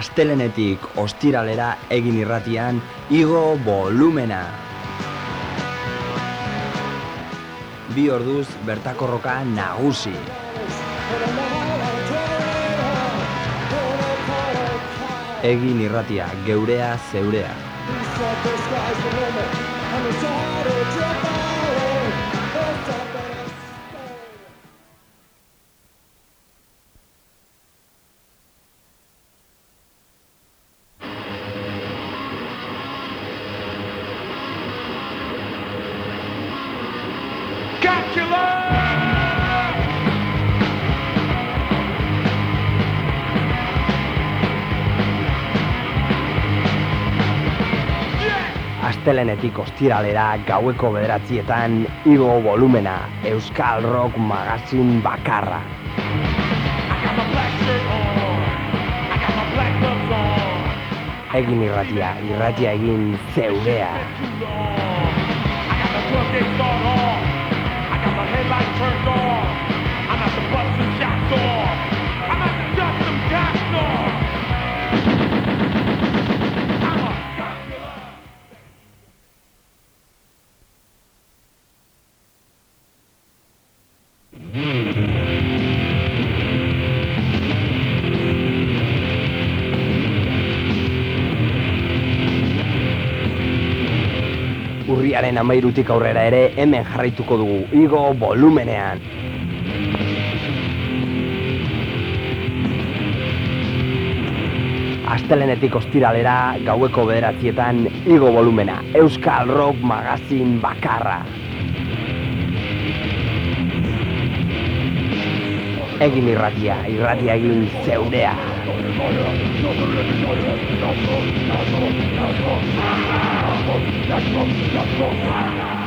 astelenetik ostiralera egin irratian igo volumena. Bi orduz bertakorroka nagusi. Egin irratia, geurea, zeurea. Astelenetik ostiralera gaueko bederatzietan igo volumena Euskal Rock Magazin bakarra. Egin irratia, irratia egin zeurea. Urriaren amairutik aurrera ere hemen jarraituko dugu igo volumenean. Astelenetik ostiralera gaueko bederatzietan igo volumena Euskal Rock Magazin bakarra. Egin irratia, irratia egin zeurea. Don't stop, don't